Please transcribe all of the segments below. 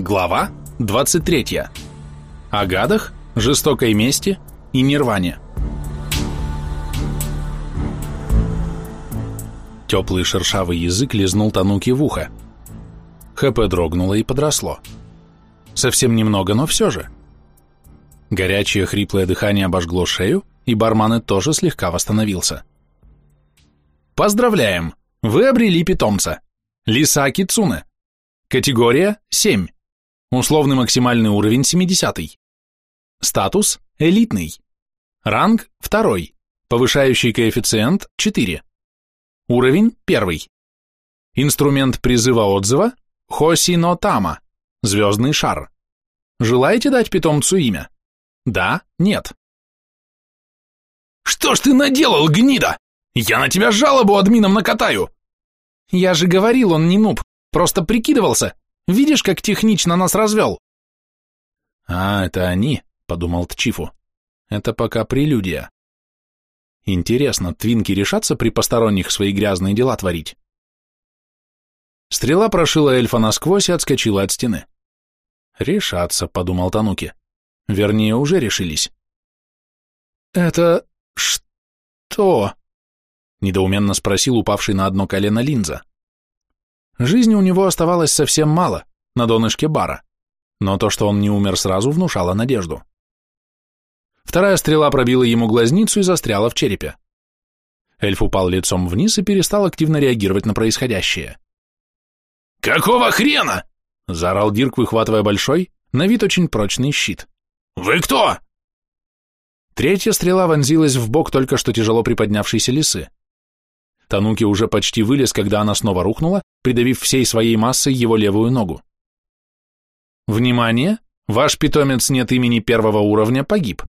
Глава 23. О гадах, жестокой мести и нирване. Теплый шершавый язык лизнул Тануки в ухо. ХП дрогнуло и подросло. Совсем немного, но все же. Горячее хриплое дыхание обожгло шею, и барманы тоже слегка восстановился. Поздравляем! Вы обрели питомца. Лиса Кицуне. Категория 7. Условный максимальный уровень 70. Статус – элитный. Ранг – 2. Повышающий коэффициент – 4. Уровень – 1. Инструмент призыва отзыва – Хосино Тама, звездный шар. Желаете дать питомцу имя? Да, нет. «Что ж ты наделал, гнида? Я на тебя жалобу админом накатаю!» «Я же говорил, он не нуб, просто прикидывался. Видишь, как технично нас развел?» «А, это они», — подумал Тчифу. «Это пока прелюдия». Интересно, твинки решатся при посторонних свои грязные дела творить? Стрела прошила эльфа насквозь и отскочила от стены. «Решатся», — подумал Тануки. Вернее, уже решились. «Это... что?» — недоуменно спросил упавший на одно колено линза. Жизни у него оставалось совсем мало, на донышке бара, но то, что он не умер сразу, внушало надежду. Вторая стрела пробила ему глазницу и застряла в черепе. Эльф упал лицом вниз и перестал активно реагировать на происходящее. «Какого хрена?» — заорал Дирк, выхватывая большой, на вид очень прочный щит. «Вы кто?» Третья стрела вонзилась в бок только что тяжело приподнявшейся лисы. Тануки уже почти вылез, когда она снова рухнула, придавив всей своей массой его левую ногу. Внимание! Ваш питомец нет имени первого уровня погиб.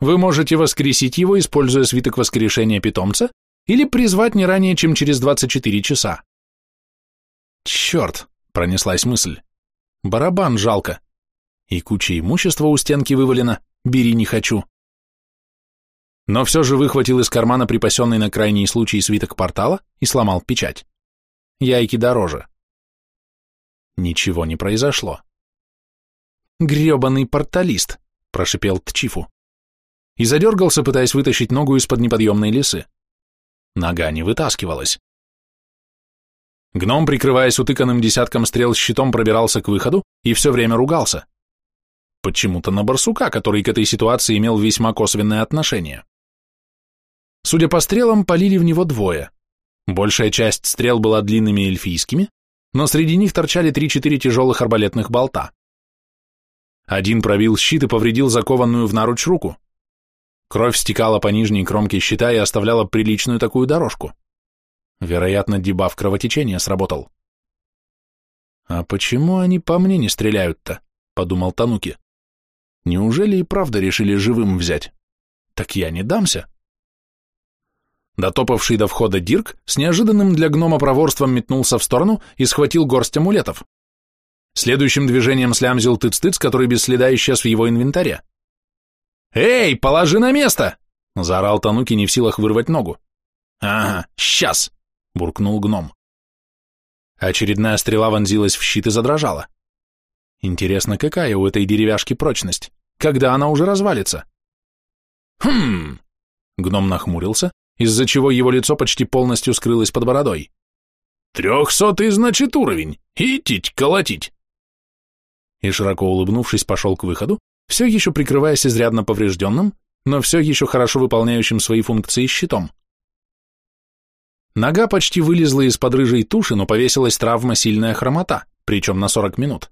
Вы можете воскресить его, используя свиток воскрешения питомца, или призвать не ранее, чем через 24 часа. Черт, пронеслась мысль. Барабан жалко. И куча имущества у стенки вывалена, бери не хочу но все же выхватил из кармана припасенный на крайний случай свиток портала и сломал печать. Яйки дороже. Ничего не произошло. «Гребаный порталист!» – прошипел Тчифу. И задергался, пытаясь вытащить ногу из-под неподъемной лисы. Нога не вытаскивалась. Гном, прикрываясь утыканным десятком стрел щитом, пробирался к выходу и все время ругался. Почему-то на барсука, который к этой ситуации имел весьма косвенное отношение. Судя по стрелам, полили в него двое. Большая часть стрел была длинными эльфийскими, но среди них торчали три-четыре тяжелых арбалетных болта. Один пробил щит и повредил закованную в наруч руку. Кровь стекала по нижней кромке щита и оставляла приличную такую дорожку. Вероятно, дебаф кровотечения сработал. «А почему они по мне не стреляют-то?» — подумал Тануки. «Неужели и правда решили живым взять? Так я не дамся». Дотопавший до входа Дирк с неожиданным для гнома проворством метнулся в сторону и схватил горсть амулетов. Следующим движением слямзил тыц-тыц, который без следа исчез в его инвентаре. «Эй, положи на место!» — заорал Тануки, не в силах вырвать ногу. «Ага, сейчас!» — буркнул гном. Очередная стрела вонзилась в щит и задрожала. Интересно, какая у этой деревяшки прочность? Когда она уже развалится? «Хм!» Гном нахмурился, из-за чего его лицо почти полностью скрылось под бородой. «Трехсотый, значит, уровень! Идтить, колотить!» И широко улыбнувшись, пошел к выходу, все еще прикрываясь изрядно поврежденным, но все еще хорошо выполняющим свои функции щитом. Нога почти вылезла из-под рыжей туши, но повесилась травма сильная хромота, причем на 40 минут.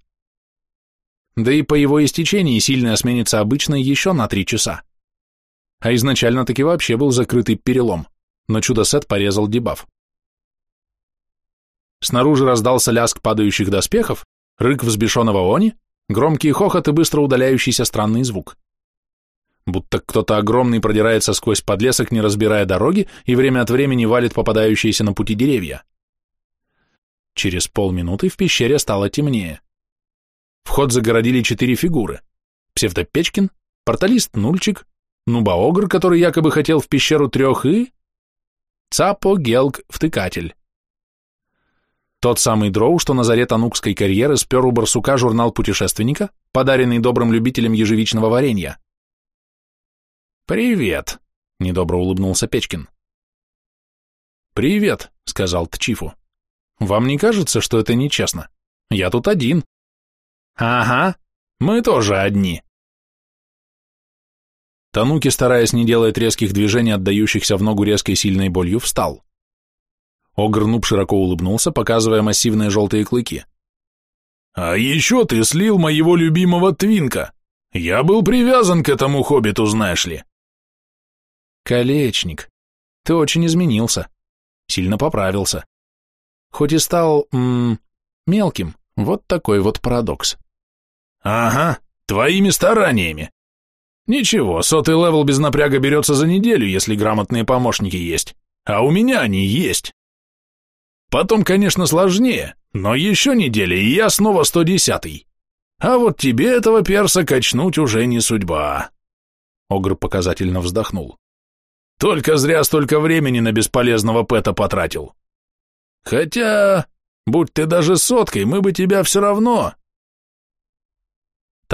Да и по его истечении сильная сменится обычной еще на 3 часа а изначально таки вообще был закрытый перелом, но чудо-сет порезал дебаф. Снаружи раздался лязг падающих доспехов, рык взбешенного они, громкий хохот и быстро удаляющийся странный звук. Будто кто-то огромный продирается сквозь подлесок, не разбирая дороги, и время от времени валит попадающиеся на пути деревья. Через полминуты в пещере стало темнее. Вход загородили четыре фигуры. Псевдопечкин, порталист Нульчик, Нубаогр, который якобы хотел в пещеру трех, и... Цапо Гелк Втыкатель. Тот самый дроу, что на заре танукской карьеры спер у барсука журнал путешественника, подаренный добрым любителям ежевичного варенья. «Привет», — недобро улыбнулся Печкин. «Привет», — сказал Тчифу. «Вам не кажется, что это нечестно? Я тут один». «Ага, мы тоже одни». Тануки, стараясь не делать резких движений, отдающихся в ногу резкой сильной болью, встал. Огрнуп широко улыбнулся, показывая массивные желтые клыки. «А еще ты слил моего любимого Твинка. Я был привязан к этому хоббиту, знаешь ли». «Колечник, ты очень изменился. Сильно поправился. Хоть и стал... М -м, мелким. Вот такой вот парадокс». «Ага, твоими стараниями. Ничего, сотый level без напряга берется за неделю, если грамотные помощники есть. А у меня они есть. Потом, конечно, сложнее, но еще неделя, и я снова 110-й. А вот тебе этого перса качнуть уже не судьба. Огр показательно вздохнул. Только зря столько времени на бесполезного Пэта потратил. Хотя, будь ты даже соткой, мы бы тебя все равно.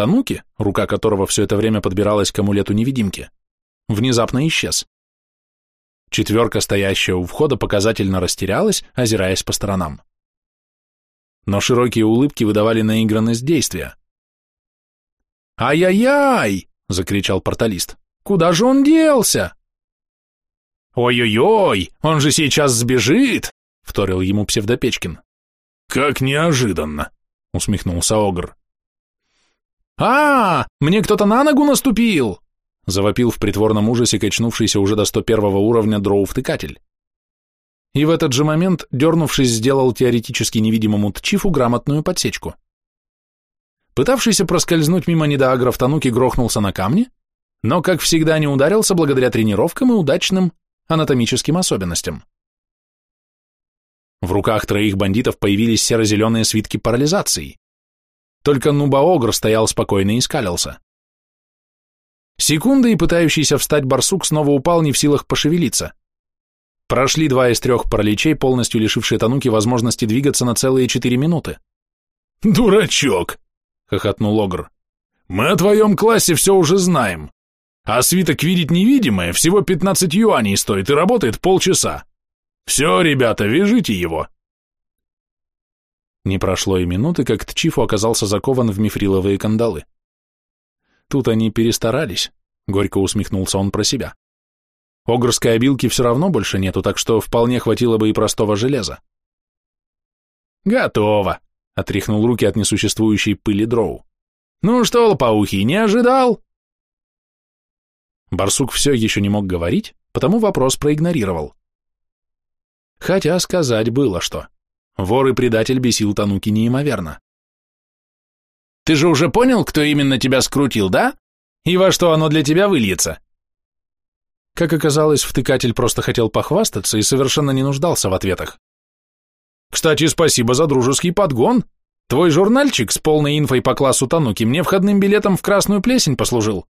Тануки, рука которого все это время подбиралась к амулету-невидимки, внезапно исчез. Четверка, стоящая у входа, показательно растерялась, озираясь по сторонам. Но широкие улыбки выдавали наигранность действия. «Ай-яй-яй!» — закричал порталист. «Куда же он делся?» «Ой-ой-ой, он же сейчас сбежит!» — вторил ему Псевдопечкин. «Как неожиданно!» — усмехнулся Огр. «А, мне кто-то на ногу наступил!» завопил в притворном ужасе качнувшийся уже до 101 уровня дроу-втыкатель. И в этот же момент, дернувшись, сделал теоретически невидимому Тчифу грамотную подсечку. Пытавшийся проскользнуть мимо недоагров Тануки грохнулся на камни, но, как всегда, не ударился благодаря тренировкам и удачным анатомическим особенностям. В руках троих бандитов появились серо-зеленые свитки парализации. Только Нуба-Огр стоял спокойно и скалился. Секунда, и пытающийся встать барсук снова упал, не в силах пошевелиться. Прошли два из трех параличей, полностью лишившие Тануки возможности двигаться на целые четыре минуты. «Дурачок!» — хохотнул Огр. «Мы о твоем классе все уже знаем. А свиток видеть невидимое всего 15 юаней стоит и работает полчаса. Все, ребята, вяжите его!» Не прошло и минуты, как Тчифу оказался закован в мифриловые кандалы. Тут они перестарались, горько усмехнулся он про себя. Огрской обилки все равно больше нету, так что вполне хватило бы и простого железа. Готово, отряхнул руки от несуществующей пыли дроу. Ну что, лопоухий, не ожидал? Барсук все еще не мог говорить, потому вопрос проигнорировал. Хотя сказать было что. Вор и предатель бесил Тануки неимоверно. Ты же уже понял, кто именно тебя скрутил, да? И во что оно для тебя выльется?» Как оказалось, втыкатель просто хотел похвастаться и совершенно не нуждался в ответах. «Кстати, спасибо за дружеский подгон. Твой журнальчик с полной инфой по классу Тануки мне входным билетом в красную плесень послужил.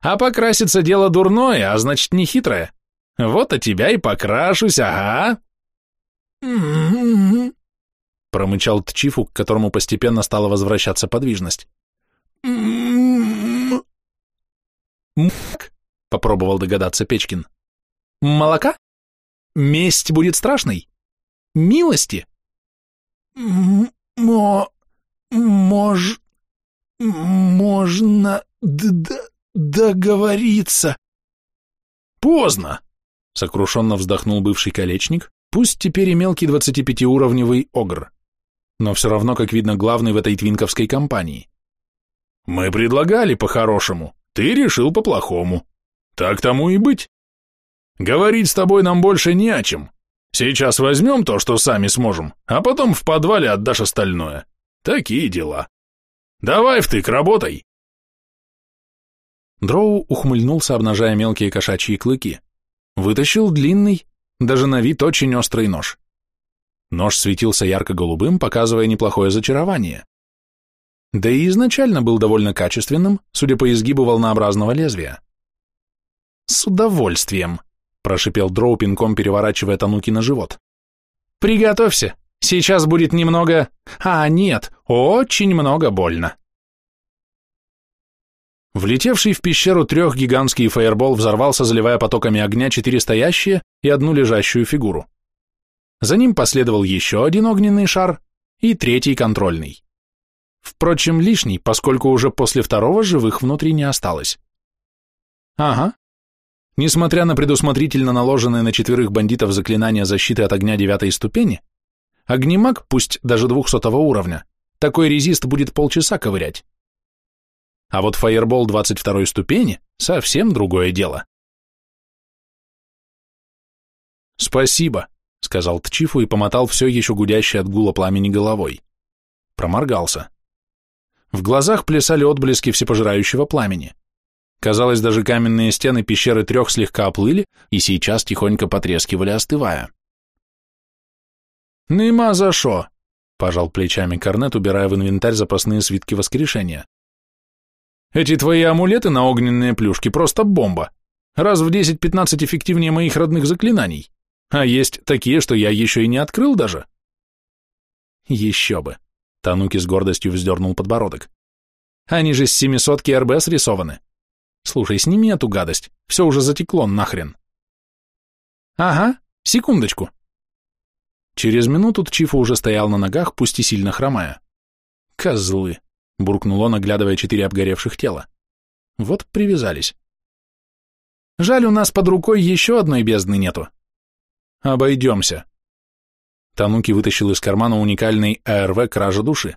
А покраситься дело дурное, а значит не хитрое. Вот о тебя и покрашусь, ага!» Промычал Тчифу, к которому постепенно стала возвращаться подвижность. «Мак», — попробовал догадаться Печкин. «Молока? Месть будет страшной? Милости?» «Мо... мож... можно д договориться». «Поздно», — сокрушенно вздохнул бывший колечник, пусть теперь и мелкий 25-уровневый огр но все равно, как видно, главный в этой твинковской компании. Мы предлагали по-хорошему, ты решил по-плохому. Так тому и быть. Говорить с тобой нам больше не о чем. Сейчас возьмем то, что сами сможем, а потом в подвале отдашь остальное. Такие дела. Давай втык, работай. Дроу ухмыльнулся, обнажая мелкие кошачьи клыки. Вытащил длинный, даже на вид очень острый нож. Нож светился ярко-голубым, показывая неплохое зачарование. Да и изначально был довольно качественным, судя по изгибу волнообразного лезвия. «С удовольствием», — прошипел Дроу пинком, переворачивая Тануки на живот. «Приготовься, Сейчас будет немного... А, нет, очень много больно. Влетевший в пещеру трех гигантский фаербол взорвался, заливая потоками огня четыре стоящие и одну лежащую фигуру. За ним последовал еще один огненный шар и третий контрольный. Впрочем, лишний, поскольку уже после второго живых внутри не осталось. Ага. Несмотря на предусмотрительно наложенное на четверых бандитов заклинание защиты от огня девятой ступени, огнемаг, пусть даже двухсотого уровня, такой резист будет полчаса ковырять. А вот фаербол 22 ступени — совсем другое дело. «Спасибо», — сказал Тчифу и помотал все еще гудящее от гула пламени головой. Проморгался. В глазах плясали отблески всепожирающего пламени. Казалось, даже каменные стены пещеры трех слегка оплыли и сейчас тихонько потрескивали, остывая. «Нема за шо», — пожал плечами Корнет, убирая в инвентарь запасные свитки воскрешения. Эти твои амулеты на огненные плюшки просто бомба. Раз в 10-15 эффективнее моих родных заклинаний. А есть такие, что я еще и не открыл даже. Еще бы. Тануки с гордостью вздернул подбородок. Они же с семисотки РБ срисованы. Слушай, сними эту гадость. Все уже затекло нахрен. Ага, секундочку. Через минуту Тчифа уже стоял на ногах, пусть и сильно хромая. Козлы буркнул он, оглядывая четыре обгоревших тела. Вот привязались. Жаль, у нас под рукой еще одной бездны нету. Обойдемся. Тануки вытащил из кармана уникальный АРВ «Кража души».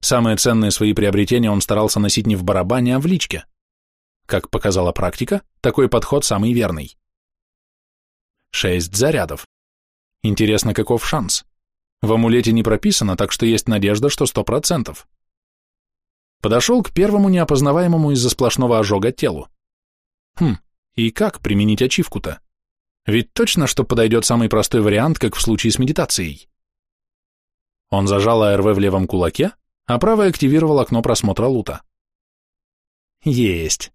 Самые ценные свои приобретения он старался носить не в барабане, а в личке. Как показала практика, такой подход самый верный. Шесть зарядов. Интересно, каков шанс? В амулете не прописано, так что есть надежда, что сто процентов. Подошел к первому неопознаваемому из-за сплошного ожога телу. Хм, и как применить ачивку-то? Ведь точно, что подойдет самый простой вариант, как в случае с медитацией. Он зажал АРВ в левом кулаке, а правый активировал окно просмотра лута. Есть.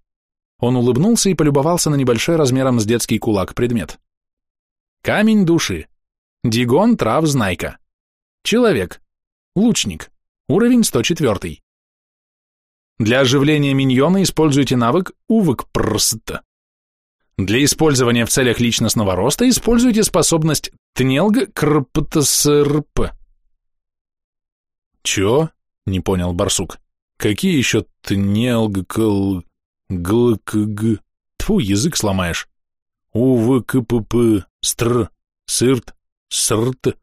Он улыбнулся и полюбовался на небольшой размером с детский кулак предмет. Камень души. Дигон трав знайка. Человек. Лучник. Уровень 104. Для оживления миньона используйте навык «Увык прст». Для использования в целях личностного роста используйте способность «Тнелг крптсрп». «Чё?» — не понял барсук. «Какие еще «Тнелг кл... глкг...» Тьфу, язык сломаешь. «Увкпп... стр... сырт... срт...»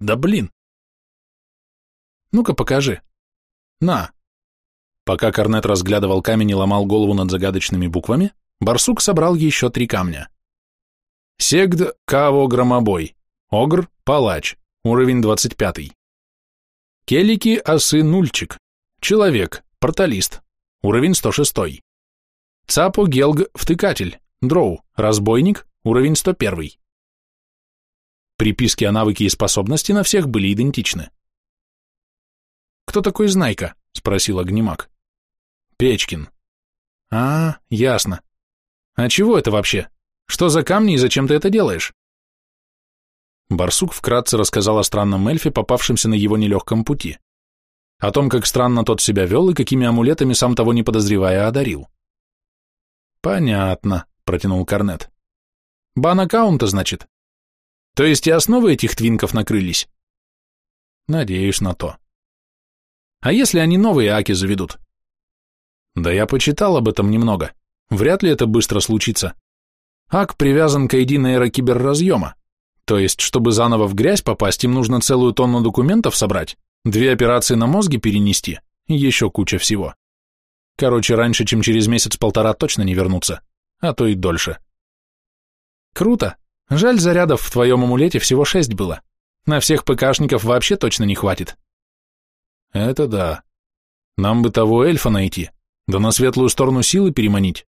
Да блин! Ну-ка покажи. На, Пока Корнет разглядывал камень и ломал голову над загадочными буквами, барсук собрал еще три камня. Сегд Каво Громобой, Огр Палач, уровень 25. Келики Осы Нульчик, Человек, Порталист, уровень 106. Цапо Гелг Втыкатель, Дроу, Разбойник, уровень 101. Приписки о навыке и способности на всех были идентичны. «Кто такой Знайка?» — спросил Огнемак. Печкин. А, ясно. А чего это вообще? Что за камни и зачем ты это делаешь? Барсук вкратце рассказал о странном эльфе, попавшемся на его нелегком пути. О том, как странно тот себя вел и какими амулетами, сам того не подозревая, одарил. «Понятно», — протянул Корнет. «Бан аккаунта, значит? То есть и основы этих твинков накрылись?» «Надеюсь на то». «А если они новые аки заведут?» Да я почитал об этом немного. Вряд ли это быстро случится. АК привязан к ID нейрокиберразъема. То есть, чтобы заново в грязь попасть, им нужно целую тонну документов собрать, две операции на мозге перенести еще куча всего. Короче, раньше, чем через месяц-полтора точно не вернуться, а то и дольше. Круто. Жаль, зарядов в твоем амулете всего шесть было. На всех ПКшников вообще точно не хватит. Это да. Нам бы того эльфа найти, да на светлую сторону силы переманить.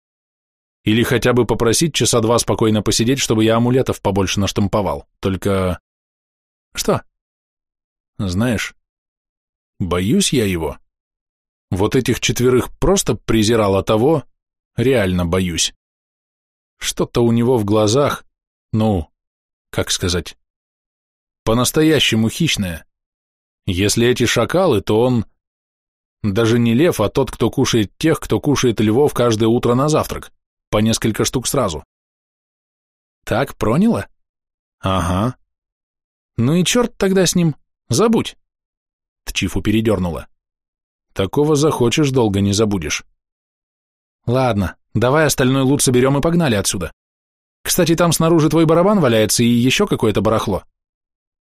Или хотя бы попросить часа два спокойно посидеть, чтобы я амулетов побольше наштамповал. Только... Что? Знаешь, боюсь я его. Вот этих четверых просто презирал, а того реально боюсь. Что-то у него в глазах, ну, как сказать, По-настоящему хищное. Если эти шакалы, то он... Даже не лев, а тот, кто кушает тех, кто кушает львов каждое утро на завтрак. По несколько штук сразу. Так, проняло? Ага. Ну и черт тогда с ним. Забудь. Тчифу передернула. Такого захочешь, долго не забудешь. Ладно, давай остальной лут соберем и погнали отсюда. Кстати, там снаружи твой барабан валяется и еще какое-то барахло.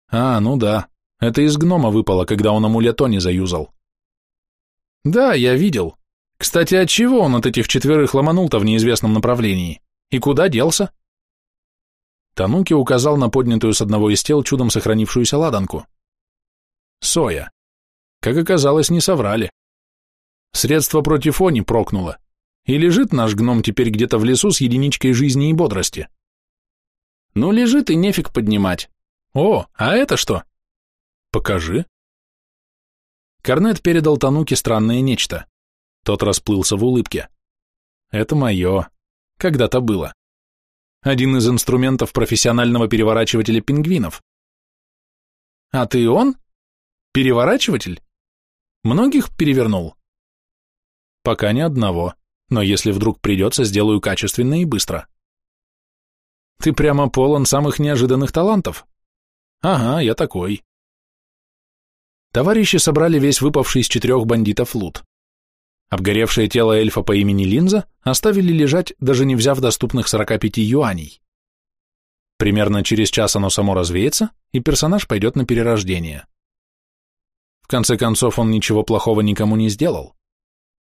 А, ну да, это из гнома выпало, когда он амулет не заюзал. Да, я видел. Кстати, от чего он от этих четверых ломанул-то в неизвестном направлении? И куда делся? Тануки указал на поднятую с одного из тел чудом сохранившуюся ладанку. Соя. Как оказалось, не соврали. Средство против они прокнуло. И лежит наш гном теперь где-то в лесу с единичкой жизни и бодрости. Ну, лежит и нефиг поднимать. О, а это что? Покажи. Корнет передал Тануке странное нечто. Тот расплылся в улыбке. Это мое. Когда-то было. Один из инструментов профессионального переворачивателя пингвинов. А ты он? Переворачиватель? Многих перевернул? Пока ни одного но если вдруг придется, сделаю качественно и быстро. Ты прямо полон самых неожиданных талантов. Ага, я такой. Товарищи собрали весь выпавший из четырех бандитов лут. Обгоревшее тело эльфа по имени Линза оставили лежать, даже не взяв доступных 45 юаней. Примерно через час оно само развеется, и персонаж пойдет на перерождение. В конце концов, он ничего плохого никому не сделал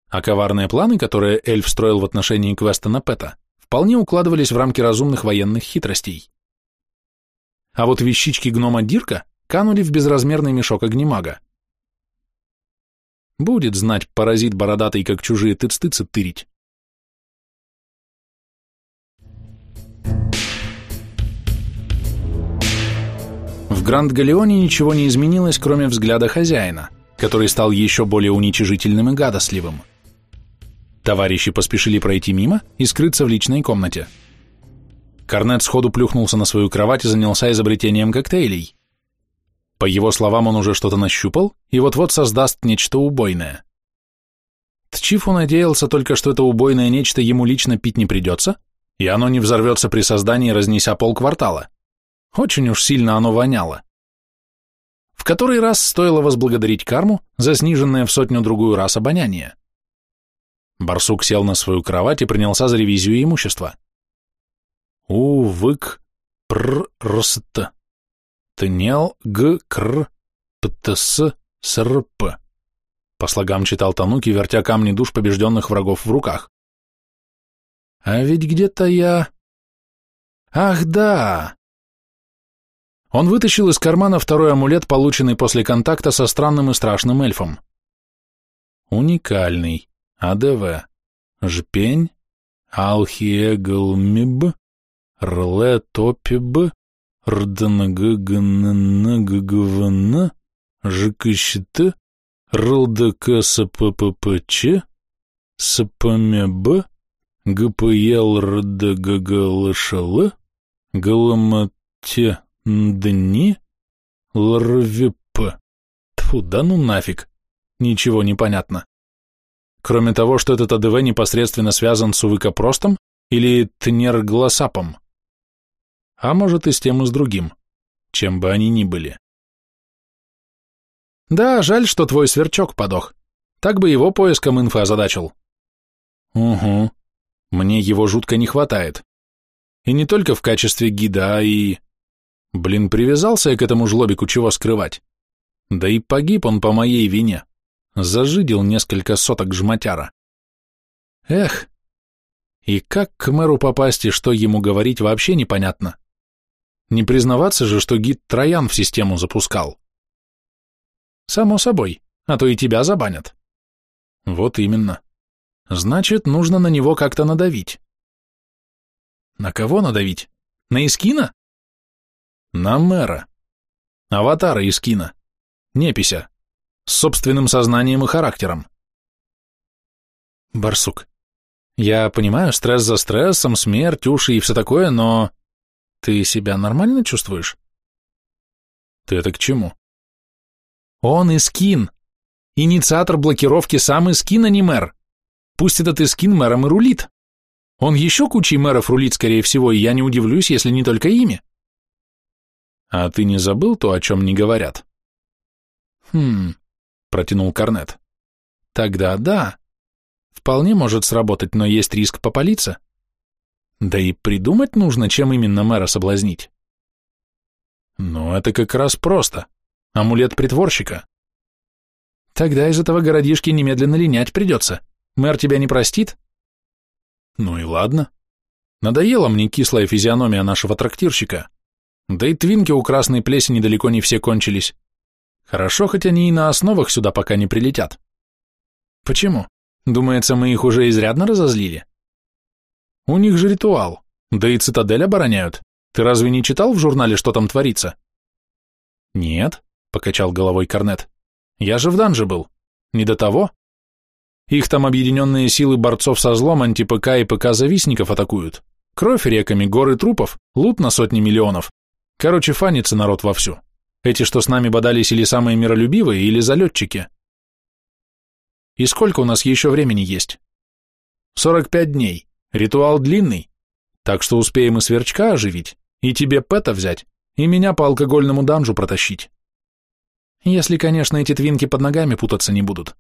а коварные планы, которые эльф строил в отношении квеста на Пэта, вполне укладывались в рамки разумных военных хитростей. А вот вещички гнома Дирка канули в безразмерный мешок огнемага. Будет знать паразит бородатый, как чужие тыц-тыцы тырить. В Гранд-Галеоне ничего не изменилось, кроме взгляда хозяина, который стал еще более уничижительным и гадостливым. Товарищи поспешили пройти мимо и скрыться в личной комнате. Корнет сходу плюхнулся на свою кровать и занялся изобретением коктейлей. По его словам, он уже что-то нащупал и вот-вот создаст нечто убойное. Тчифу надеялся только, что это убойное нечто ему лично пить не придется, и оно не взорвется при создании, разнеся полквартала. Очень уж сильно оно воняло. В который раз стоило возблагодарить карму за сниженное в сотню-другую раз обоняние. Барсук сел на свою кровать и принялся за ревизию имущества. Увык пр рст тнел г кр птс срп. По слогам читал Тануки, вертя камни душ побежденных врагов в руках. А ведь где-то я... Ах, да! Он вытащил из кармана второй амулет, полученный после контакта со странным и страшным эльфом. Уникальный. АДВ, Жпень, Алхиеглмиб, Рле Топиб, Рднггннггвн, ЖКЩТ, РЛДКСПППЧ, СПМБ, ГПЛ РДГГЛШЛ, ГЛМТ НДНИ, ЛРВП. Тфу, да ну нафиг. Ничего не понятно. Кроме того, что этот АДВ непосредственно связан с увыкопростом или тнерглосапом. А может и с тем и с другим, чем бы они ни были. Да, жаль, что твой сверчок подох. Так бы его поиском инфы озадачил. Угу. Мне его жутко не хватает. И не только в качестве гида, а и... Блин, привязался я к этому жлобику, чего скрывать. Да и погиб он по моей вине. Зажидил несколько соток жматяра. Эх, и как к мэру попасть и что ему говорить, вообще непонятно. Не признаваться же, что гид Троян в систему запускал. Само собой, а то и тебя забанят. Вот именно. Значит, нужно на него как-то надавить. На кого надавить? На Искина? На мэра. Аватара Искина. Непися с собственным сознанием и характером. Барсук, я понимаю, стресс за стрессом, смерть, уши и все такое, но ты себя нормально чувствуешь? Ты это к чему? Он и скин. Инициатор блокировки сам и скин, а не мэр. Пусть этот Искин мэром и рулит. Он еще кучей мэров рулит, скорее всего, и я не удивлюсь, если не только ими. А ты не забыл то, о чем не говорят? Хм, протянул Корнет. Тогда да. Вполне может сработать, но есть риск попалиться. Да и придумать нужно, чем именно мэра соблазнить. Ну, это как раз просто. Амулет притворщика. Тогда из этого городишки немедленно линять придется. Мэр тебя не простит? Ну и ладно. Надоела мне кислая физиономия нашего трактирщика. Да и твинки у красной плесени далеко не все кончились. Хорошо, хоть они и на основах сюда пока не прилетят. Почему? Думается, мы их уже изрядно разозлили? У них же ритуал, да и цитадель обороняют. Ты разве не читал в журнале, что там творится? Нет, покачал головой Корнет. Я же в данже был. Не до того? Их там объединенные силы борцов со злом, анти-ПК и ПК-завистников атакуют. Кровь реками, горы трупов, лут на сотни миллионов. Короче, фанится народ вовсю. Эти, что с нами бодались, или самые миролюбивые, или залетчики. И сколько у нас еще времени есть? 45 дней. Ритуал длинный. Так что успеем и сверчка оживить, и тебе пэта взять, и меня по алкогольному данжу протащить. Если, конечно, эти твинки под ногами путаться не будут.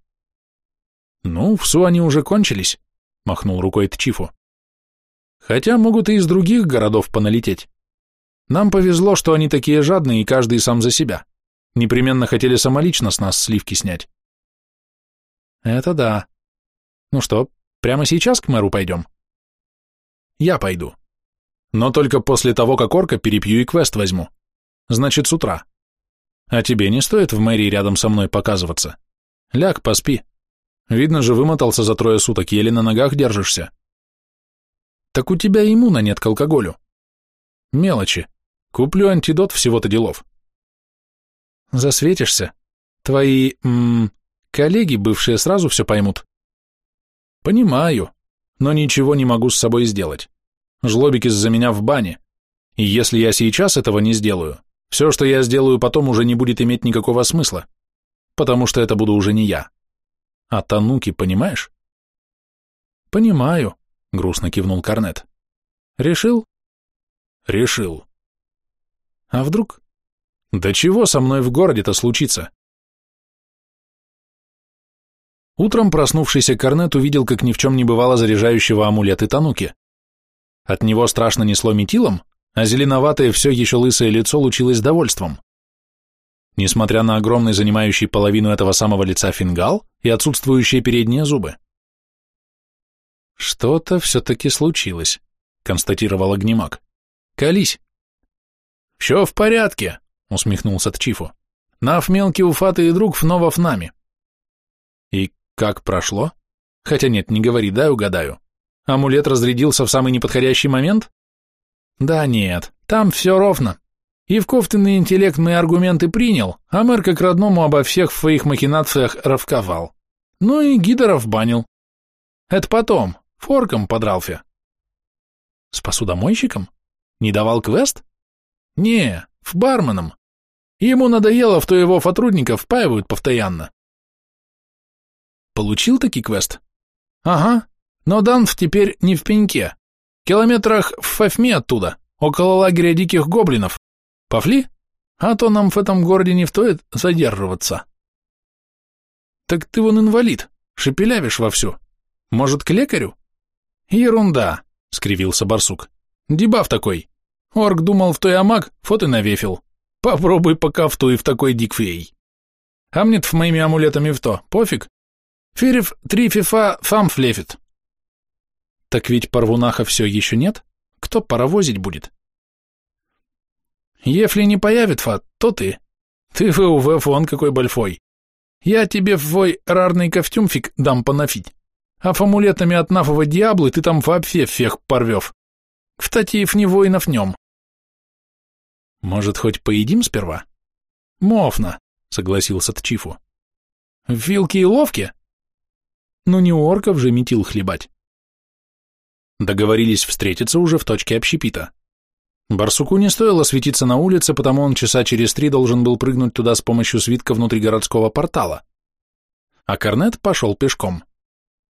«Ну, в они уже кончились», — махнул рукой Тчифу. «Хотя могут и из других городов поналететь. Нам повезло, что они такие жадные, и каждый сам за себя. Непременно хотели самолично с нас сливки снять». «Это да. Ну что, прямо сейчас к мэру пойдем?» «Я пойду. Но только после того, как орка перепью и квест возьму. Значит, с утра. А тебе не стоит в мэрии рядом со мной показываться. Ляг, поспи». Видно же, вымотался за трое суток, еле на ногах держишься. Так у тебя иммуна нет к алкоголю. Мелочи. Куплю антидот всего-то делов. Засветишься. Твои, м коллеги бывшие сразу все поймут. Понимаю, но ничего не могу с собой сделать. Жлобик из-за меня в бане. И если я сейчас этого не сделаю, все, что я сделаю потом, уже не будет иметь никакого смысла, потому что это буду уже не я. А Тануки, понимаешь? Понимаю, грустно кивнул Корнет. Решил? Решил. А вдруг? Да чего со мной в городе-то случится? Утром проснувшийся Корнет увидел, как ни в чем не бывало заряжающего амулеты Тануки. От него страшно несло метилом, а зеленоватое все еще лысое лицо лучилось довольством. Несмотря на огромный занимающий половину этого самого лица фингал, и отсутствующие передние зубы. «Что-то все-таки случилось», — констатировал огнемак. «Колись». «Все в порядке», — усмехнулся Тчифу. «Нав мелкий уфатый друг вновь нами». «И как прошло? Хотя нет, не говори, дай угадаю. Амулет разрядился в самый неподходящий момент?» «Да нет, там все ровно. Евковтенный интеллект мои аргументы принял, а мэр как родному обо всех в своих махинациях равковал. Ну и Гидоров банил. Это потом, форком под Ралфе. С посудомойщиком? Не давал квест? Не, в барменом. Ему надоело, в то его сотрудников впаивают постоянно. Получил таки квест? Ага, но Данф теперь не в пеньке. Километрах в Фафме оттуда, около лагеря диких гоблинов. Пошли? А то нам в этом городе не стоит задерживаться. Так ты вон инвалид, шепелявишь вовсю. Может, к лекарю? Ерунда, скривился барсук. Дебаф такой. Орк думал в той амак, фото навефил. Попробуй пока в той в такой дикфей. А мне-то моими амулетами в то, пофиг. Фирев три фифа фам флефит. Так ведь парвунаха все еще нет? Кто паровозить будет? Если не появит фа, то ты. Ты ВУВ вон какой большой. Я тебе в твой рарный костюмфик дам понафить. А фамулетами от нафова диаблы ты там вообще всех порвев. Кстати, не воинов нем. Может, хоть поедим сперва? Мофна, согласился Тчифу. Вилки и ловки? Ну не орков же метил хлебать. Договорились встретиться уже в точке общепита. Барсуку не стоило светиться на улице, потому он часа через три должен был прыгнуть туда с помощью свитка внутригородского портала. А Корнет пошел пешком.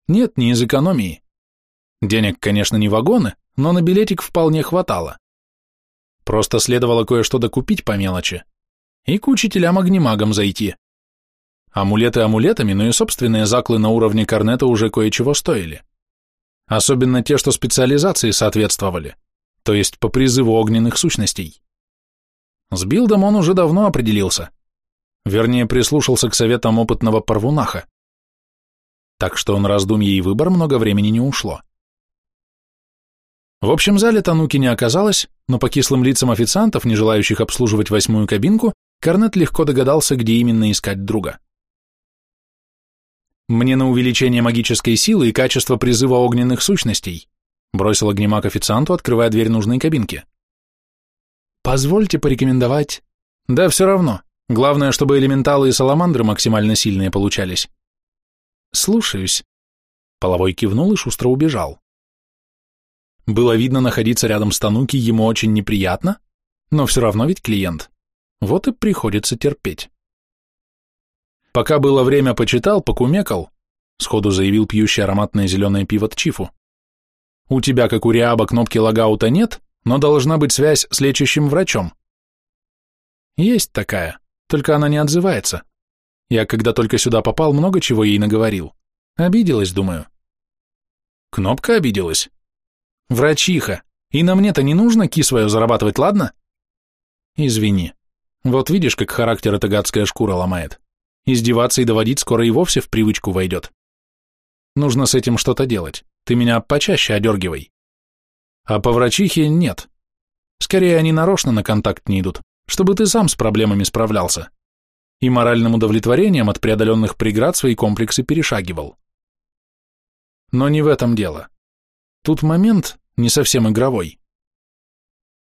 Нет, не из экономии. Денег, конечно, не вагоны, но на билетик вполне хватало. Просто следовало кое-что докупить по мелочи и к учителям-огнемагам зайти. Амулеты амулетами, но и собственные заклы на уровне корнета уже кое-чего стоили. Особенно те, что специализации соответствовали, то есть по призыву огненных сущностей. С билдом он уже давно определился. Вернее, прислушался к советам опытного парвунаха. Так что он раздумье и выбор много времени не ушло. В общем зале Тануки не оказалось, но по кислым лицам официантов, не желающих обслуживать восьмую кабинку, Корнет легко догадался, где именно искать друга. «Мне на увеличение магической силы и качество призыва огненных сущностей», бросил огнемак официанту, открывая дверь нужной кабинки. «Позвольте порекомендовать...» «Да все равно. Главное, чтобы элементалы и саламандры максимально сильные получались». «Слушаюсь». Половой кивнул и шустро убежал. Было видно, находиться рядом с Тануки ему очень неприятно, но все равно ведь клиент. Вот и приходится терпеть. Пока было время, почитал, покумекал, сходу заявил пьющий ароматное зеленое пиво Тчифу. У тебя, как у Риаба, кнопки логаута нет, но должна быть связь с лечащим врачом. Есть такая, только она не отзывается. Я, когда только сюда попал, много чего ей наговорил. Обиделась, думаю. Кнопка обиделась? Врачиха. И на мне-то не нужно ки свое зарабатывать, ладно? Извини. Вот видишь, как характер эта гадская шкура ломает. Издеваться и доводить скоро и вовсе в привычку войдет. Нужно с этим что-то делать. Ты меня почаще одергивай. А по врачихе нет. Скорее, они нарочно на контакт не идут, чтобы ты сам с проблемами справлялся. И моральным удовлетворением от преодоленных преград свои комплексы перешагивал. Но не в этом дело. Тут момент не совсем игровой.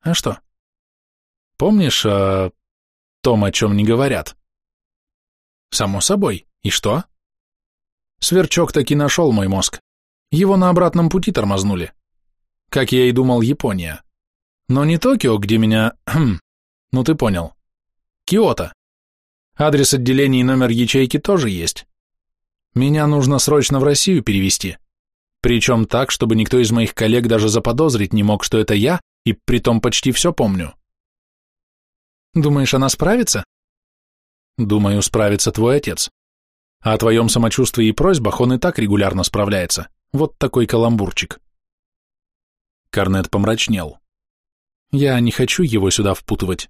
А что? Помнишь о том, о чем не говорят? Само собой. И что? Сверчок таки нашел мой мозг. Его на обратном пути тормознули. Как я и думал, Япония. Но не Токио, где меня... ну ты понял. Киото. Адрес отделения и номер ячейки тоже есть. Меня нужно срочно в Россию перевести. Причем так, чтобы никто из моих коллег даже заподозрить не мог, что это я, и притом почти все помню. Думаешь, она справится? Думаю, справится твой отец. А о твоем самочувствии и просьбах он и так регулярно справляется. Вот такой каламбурчик. Корнет помрачнел. Я не хочу его сюда впутывать.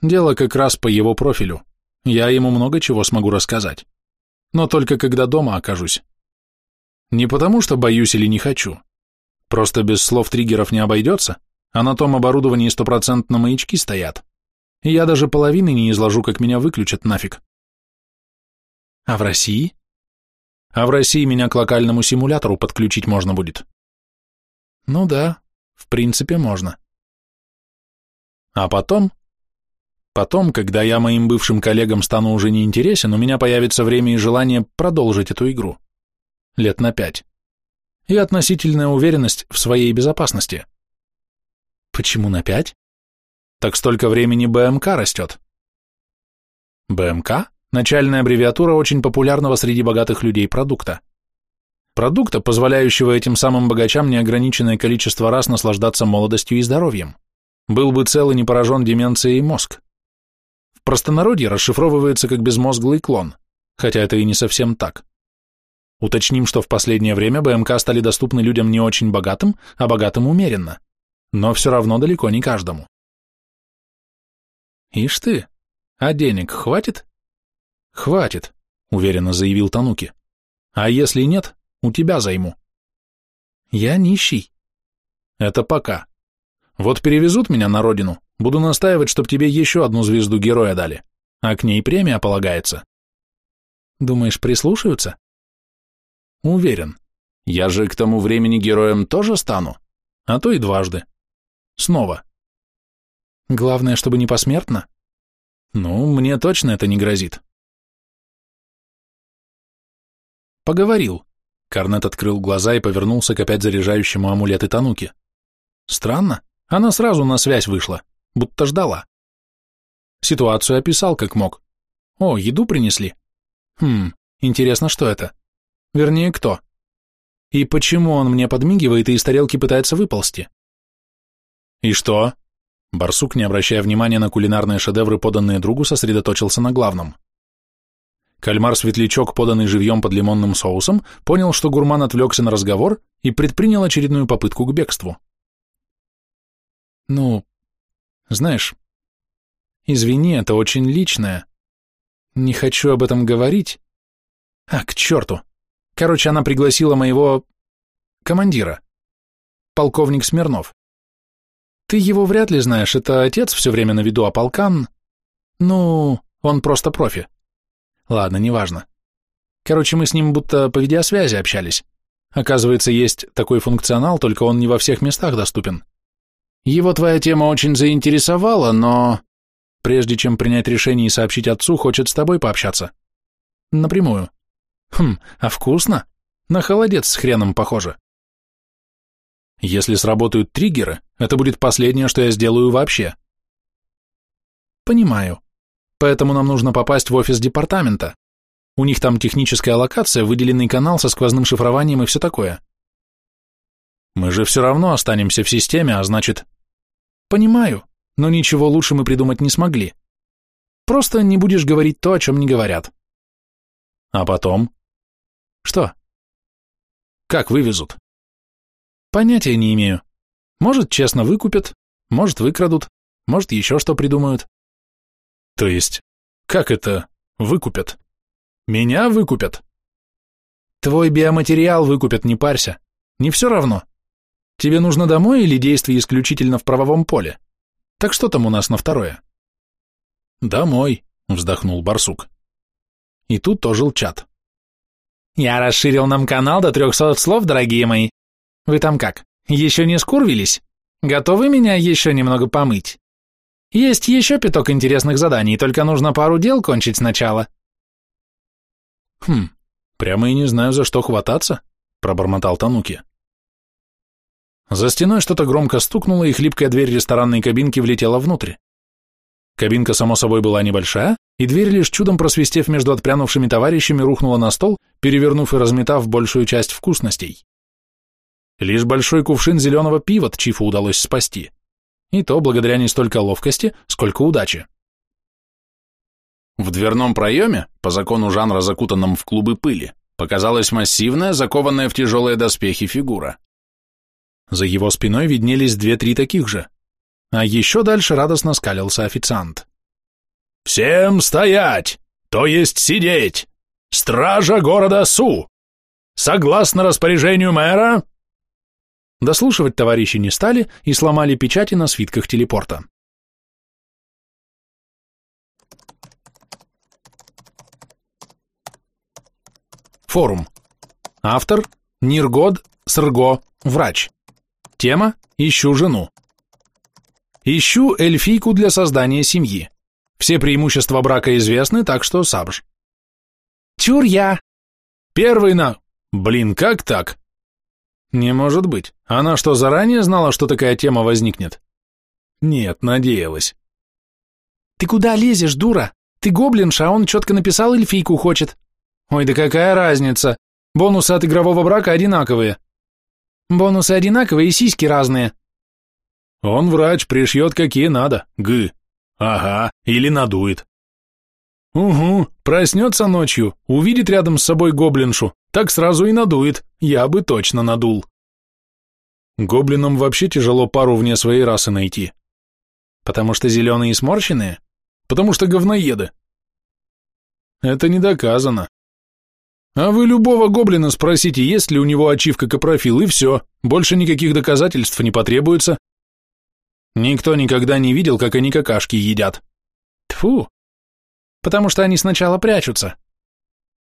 Дело как раз по его профилю. Я ему много чего смогу рассказать. Но только когда дома окажусь. Не потому, что боюсь или не хочу. Просто без слов триггеров не обойдется, а на том оборудовании стопроцентно маячки стоят. Я даже половины не изложу, как меня выключат нафиг. А в России? А в России меня к локальному симулятору подключить можно будет. Ну да, в принципе можно. А потом? Потом, когда я моим бывшим коллегам стану уже не интересен, у меня появится время и желание продолжить эту игру лет на пять, и относительная уверенность в своей безопасности. Почему на пять? Так столько времени БМК растет. БМК – начальная аббревиатура очень популярного среди богатых людей продукта. Продукта, позволяющего этим самым богачам неограниченное количество раз наслаждаться молодостью и здоровьем. Был бы цел и не поражен деменцией мозг. В простонародье расшифровывается как безмозглый клон, хотя это и не совсем так. Уточним, что в последнее время БМК стали доступны людям не очень богатым, а богатым умеренно, но все равно далеко не каждому. Ишь ты, а денег хватит? Хватит, уверенно заявил Тануки. А если нет, у тебя займу. Я нищий. Это пока. Вот перевезут меня на родину, буду настаивать, чтоб тебе еще одну звезду героя дали, а к ней премия полагается. Думаешь, прислушаются? Уверен. Я же к тому времени героем тоже стану, а то и дважды. Снова. Главное, чтобы не посмертно? Ну, мне точно это не грозит. Поговорил. Карнет открыл глаза и повернулся к опять заряжающему амулеты Тануки. Странно, Она сразу на связь вышла, будто ждала. Ситуацию описал как мог. О, еду принесли. Хм, интересно, что это? Вернее, кто? И почему он мне подмигивает и из тарелки пытается выползти? И что? Барсук, не обращая внимания на кулинарные шедевры, поданные другу, сосредоточился на главном. Кальмар-светлячок, поданный живьем под лимонным соусом, понял, что гурман отвлекся на разговор и предпринял очередную попытку к бегству. «Ну, знаешь, извини, это очень личное. Не хочу об этом говорить. А, к черту. Короче, она пригласила моего... командира. Полковник Смирнов. Ты его вряд ли знаешь, это отец все время на виду, а полкан... Ну, он просто профи. Ладно, неважно. Короче, мы с ним будто по видеосвязи общались. Оказывается, есть такой функционал, только он не во всех местах доступен. Его твоя тема очень заинтересовала, но... Прежде чем принять решение и сообщить отцу, хочет с тобой пообщаться. Напрямую. Хм, а вкусно? На холодец с хреном похоже. Если сработают триггеры, это будет последнее, что я сделаю вообще. Понимаю. Поэтому нам нужно попасть в офис департамента. У них там техническая локация, выделенный канал со сквозным шифрованием и все такое. Мы же все равно останемся в системе, а значит... Понимаю, но ничего лучше мы придумать не смогли. Просто не будешь говорить то, о чем не говорят. А потом? Что? Как вывезут? Понятия не имею. Может, честно выкупят, может, выкрадут, может, еще что придумают. То есть, как это выкупят? Меня выкупят? Твой биоматериал выкупят, не парься. Не все равно. Тебе нужно домой или действие исключительно в правовом поле? Так что там у нас на второе? Домой, вздохнул барсук. И тут ожил чат. Я расширил нам канал до трехсот слов, дорогие мои. Вы там как, еще не скурвились? Готовы меня еще немного помыть? Есть еще пяток интересных заданий, только нужно пару дел кончить сначала. Хм, прямо и не знаю, за что хвататься, пробормотал Тануки. За стеной что-то громко стукнуло, и хлипкая дверь ресторанной кабинки влетела внутрь. Кабинка, само собой, была небольшая, и дверь, лишь чудом просвистев между отпрянувшими товарищами, рухнула на стол, перевернув и разметав большую часть вкусностей. Лишь большой кувшин зеленого пива Чифу удалось спасти и то благодаря не столько ловкости, сколько удачи. В дверном проеме, по закону жанра, закутанном в клубы пыли, показалась массивная, закованная в тяжелые доспехи фигура. За его спиной виднелись две-три таких же, а еще дальше радостно скалился официант. «Всем стоять! То есть сидеть! Стража города Су! Согласно распоряжению мэра, Дослушивать товарищи не стали и сломали печати на свитках телепорта. Форум. Автор – Ниргод Срго, врач. Тема – Ищу жену. Ищу эльфийку для создания семьи. Все преимущества брака известны, так что сабж. Тюр я. Первый на... Блин, как так? Не может быть. Она что, заранее знала, что такая тема возникнет? Нет, надеялась. Ты куда лезешь, дура? Ты гоблинша, а он четко написал эльфийку хочет. Ой, да какая разница? Бонусы от игрового брака одинаковые. Бонусы одинаковые и сиськи разные. Он врач, пришьет какие надо. Г. Ага, или надует. Угу, проснется ночью, увидит рядом с собой гоблиншу, так сразу и надует, я бы точно надул. Гоблинам вообще тяжело пару вне своей расы найти. Потому что зеленые и сморщенные? Потому что говноеды. Это не доказано. А вы любого гоблина спросите, есть ли у него ачивка капрофил, и все, больше никаких доказательств не потребуется. Никто никогда не видел, как они какашки едят. Тфу. Потому что они сначала прячутся.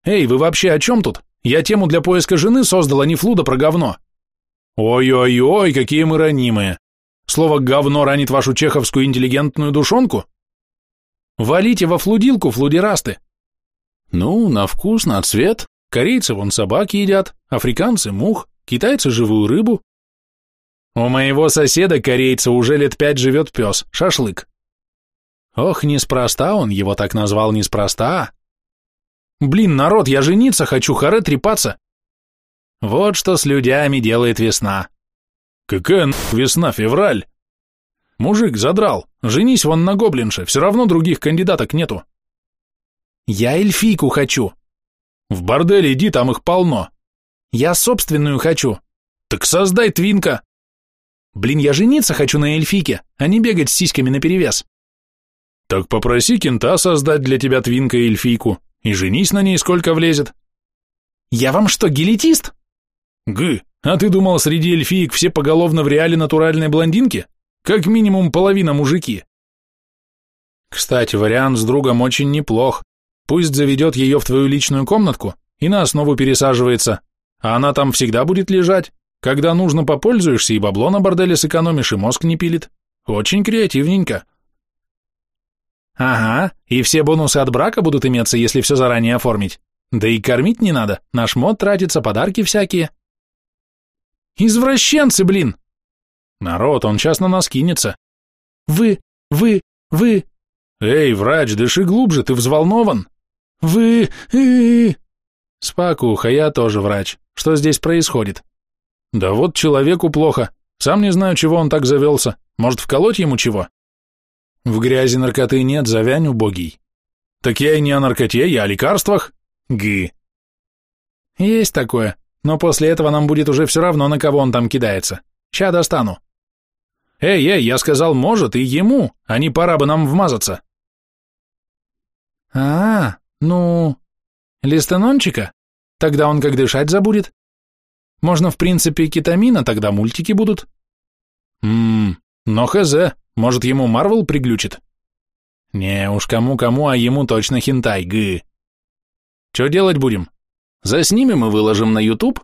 Эй, вы вообще о чем тут? Я тему для поиска жены создал, а не флуда про говно. Ой-ой-ой, какие мы ранимые. Слово «говно» ранит вашу чеховскую интеллигентную душонку? Валите во флудилку, флудерасты. Ну, на вкус, на цвет. Корейцы вон собаки едят, африканцы мух, китайцы живую рыбу. У моего соседа, корейца, уже лет пять живет пес, шашлык. Ох, неспроста он его так назвал, неспроста. Блин, народ, я жениться хочу, харе трепаться. Вот что с людьми делает весна. Какая нахуй весна, февраль? Мужик, задрал, женись вон на гоблинше, все равно других кандидаток нету. Я эльфийку хочу. В бордель иди, там их полно. Я собственную хочу. Так создай твинка. Блин, я жениться хочу на эльфике, а не бегать с сиськами наперевес. Так попроси кента создать для тебя твинка и эльфийку, и женись на ней, сколько влезет. Я вам что, гелетист? Гы, а ты думал, среди эльфиек все поголовно в реале натуральной блондинки? Как минимум половина мужики. Кстати, вариант с другом очень неплох. Пусть заведет ее в твою личную комнатку и на основу пересаживается, а она там всегда будет лежать. Когда нужно, попользуешься и бабло на борделе сэкономишь, и мозг не пилит. Очень креативненько. Ага, и все бонусы от брака будут иметься, если все заранее оформить. Да и кормить не надо, наш мод тратится, подарки всякие. Извращенцы, блин! Народ, он сейчас на нас кинется. Вы, вы, вы... Эй, врач, дыши глубже, ты взволнован. Вы... И... Спокуха, я тоже врач. Что здесь происходит? Да вот человеку плохо. Сам не знаю, чего он так завелся. Может, вколоть ему чего? В грязи наркоты нет, завянь, убогий. Так я и не о наркоте, я о лекарствах. Гы. Есть такое, но после этого нам будет уже все равно, на кого он там кидается. Ща достану. Эй, эй, я сказал, может, и ему, а не пора бы нам вмазаться. А, ну, листенончика? Тогда он как дышать забудет. Можно, в принципе, кетамина, тогда мультики будут. Ммм, но хз, может, ему Марвел приглючит? Не, уж кому-кому, а ему точно хентай, гы. Что делать будем? Заснимем и выложим на YouTube?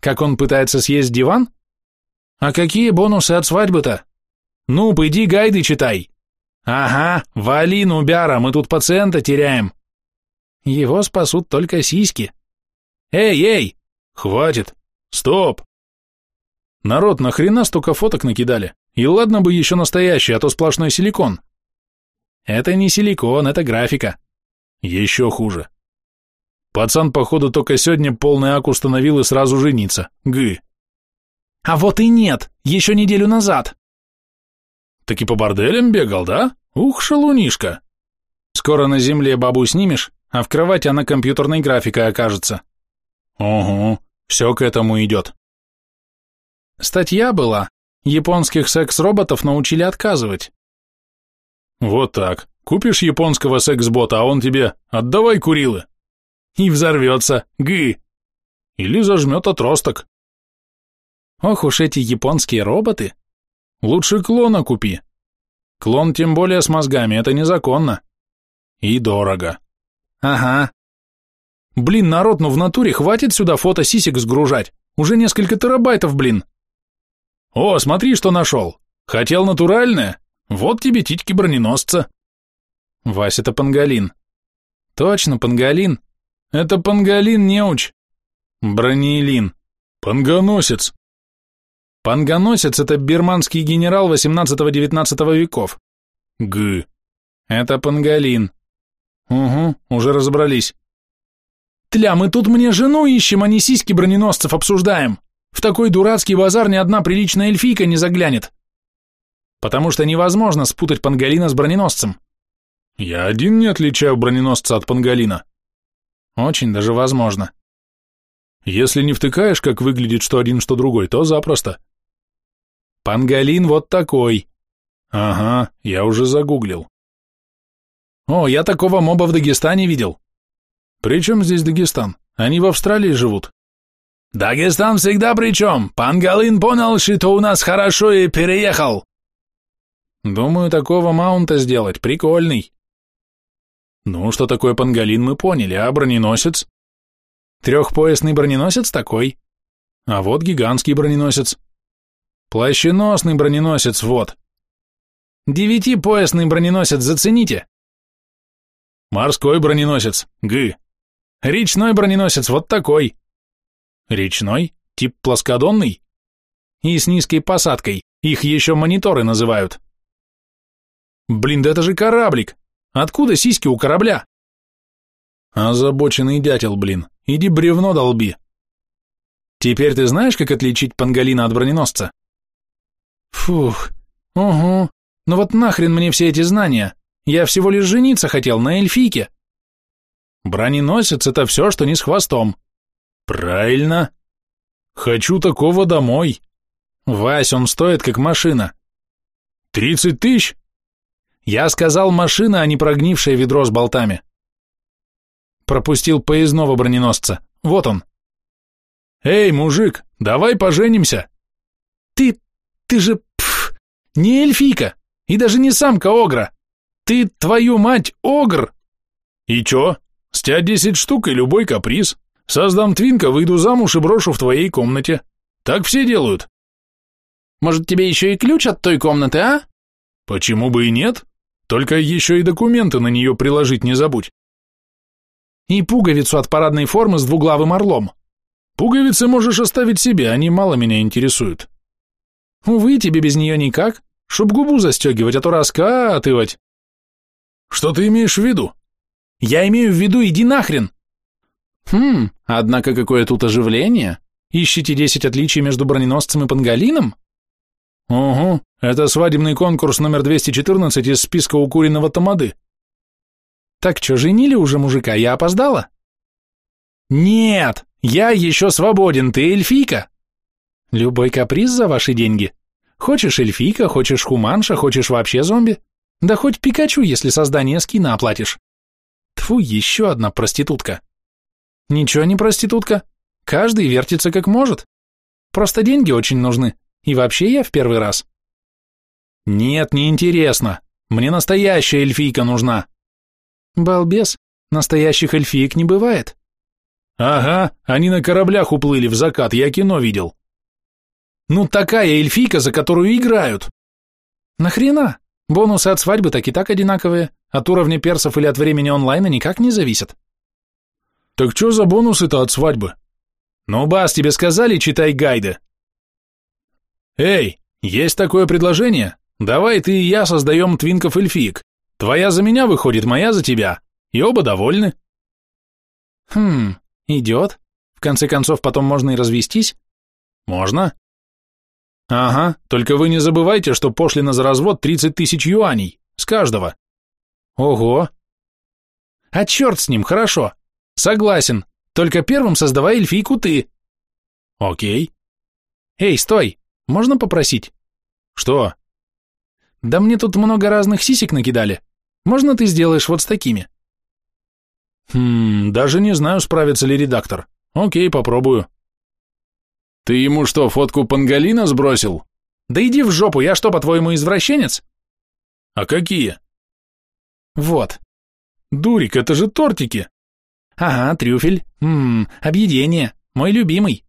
Как он пытается съесть диван? А какие бонусы от свадьбы-то? Ну, пойди гайды читай. Ага, вали, нубяра, мы тут пациента теряем. Его спасут только сиськи. Эй, эй, Хватит! Стоп! Народ, нахрена столько фоток накидали? И ладно бы еще настоящий, а то сплошной силикон. Это не силикон, это графика. Еще хуже. Пацан, походу, только сегодня полный ак установил и сразу жениться. Гы. А вот и нет, еще неделю назад. Так и по борделям бегал, да? Ух, шалунишка. Скоро на земле бабу снимешь, а в кровати она компьютерной графикой окажется. Ого, все к этому идет. Статья была. Японских секс-роботов научили отказывать. Вот так. Купишь японского секс-бота, а он тебе «отдавай курилы». И взорвется. Гы. Или зажмет отросток. Ох уж эти японские роботы. Лучше клона купи. Клон тем более с мозгами, это незаконно. И дорого. Ага, Блин, народ, ну в натуре хватит сюда фото сисек сгружать. Уже несколько терабайтов, блин. О, смотри, что нашел. Хотел натуральное? Вот тебе титьки броненосца. Вася, это пангалин. Точно, пангалин. Это пангалин, неуч. Бронеилин. Пангоносец. Пангоносец – это бирманский генерал 18-19 веков. Г. Это пангалин. Угу, уже разобрались. Тля, мы тут мне жену ищем, а не сиськи броненосцев обсуждаем. В такой дурацкий базар ни одна приличная эльфийка не заглянет. Потому что невозможно спутать пангалина с броненосцем. Я один не отличаю броненосца от пангалина. Очень даже возможно. Если не втыкаешь, как выглядит что один, что другой, то запросто. Пангалин вот такой. Ага, я уже загуглил. О, я такого моба в Дагестане видел. «При чем здесь Дагестан? Они в Австралии живут». «Дагестан всегда при чем? Пангалин понял, что у нас хорошо и переехал». «Думаю, такого маунта сделать, прикольный». «Ну, что такое пангалин, мы поняли, а броненосец?» «Трехпоясный броненосец такой». «А вот гигантский броненосец». «Плащеносный броненосец, вот». «Девятипоясный броненосец, зацените». «Морской броненосец, гы». Речной броненосец вот такой. Речной? Тип плоскодонный? и с низкой посадкой, их еще мониторы называют. Блин, да это же кораблик! Откуда сиськи у корабля? Озабоченный дятел, блин, иди бревно долби. Теперь ты знаешь, как отличить панголина от броненосца? Фух, угу, ну вот нахрен мне все эти знания? Я всего лишь жениться хотел на эльфийке. Броненосец — это все, что не с хвостом. Правильно. Хочу такого домой. Вась, он стоит как машина. Тридцать тысяч? Я сказал машина, а не прогнившее ведро с болтами. Пропустил поездного броненосца. Вот он. Эй, мужик, давай поженимся. Ты, ты же, пф, не эльфийка, и даже не самка огра. Ты, твою мать, огр. И чё? С тебя десять штук и любой каприз. Создам твинка, выйду замуж и брошу в твоей комнате. Так все делают. Может, тебе еще и ключ от той комнаты, а? Почему бы и нет? Только еще и документы на нее приложить не забудь. И пуговицу от парадной формы с двуглавым орлом. Пуговицы можешь оставить себе, они мало меня интересуют. Увы, тебе без нее никак, чтоб губу застегивать, а то раскатывать. Что ты имеешь в виду? Я имею в виду, иди нахрен. Хм, однако какое тут оживление. Ищите десять отличий между броненосцем и панголином? Угу, это свадебный конкурс номер 214 из списка укуренного тамады. Так что, женили уже мужика, я опоздала? Нет, я еще свободен, ты эльфийка. Любой каприз за ваши деньги. Хочешь эльфийка, хочешь хуманша, хочешь вообще зомби. Да хоть Пикачу, если создание скина оплатишь. Тфу, еще одна проститутка. Ничего не проститутка. Каждый вертится как может. Просто деньги очень нужны. И вообще я в первый раз. Нет, не интересно. Мне настоящая эльфийка нужна. Балбес, настоящих эльфиек не бывает. Ага, они на кораблях уплыли в закат, я кино видел. Ну такая эльфийка, за которую играют. Нахрена? Бонусы от свадьбы так и так одинаковые, от уровня персов или от времени онлайна никак не зависят. Так что за бонусы-то от свадьбы? Ну, Бас, тебе сказали, читай гайды. Эй, есть такое предложение? Давай ты и я создаем твинков эльфиек. Твоя за меня выходит, моя за тебя. И оба довольны. Хм, идет. В конце концов, потом можно и развестись. Можно. Ага, только вы не забывайте, что пошлина за развод 30 тысяч юаней. С каждого. Ого. А черт с ним, хорошо. Согласен. Только первым создавай эльфийку ты. Окей. Эй, стой. Можно попросить? Что? Да мне тут много разных сисек накидали. Можно ты сделаешь вот с такими? Хм, даже не знаю, справится ли редактор. Окей, попробую. Ты ему что, фотку панголина сбросил? Да иди в жопу, я что, по-твоему, извращенец? А какие? Вот. Дурик, это же тортики. Ага, трюфель. Ммм, объедение. Мой любимый.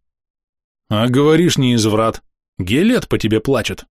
А говоришь, не изврат. Гелет по тебе плачет.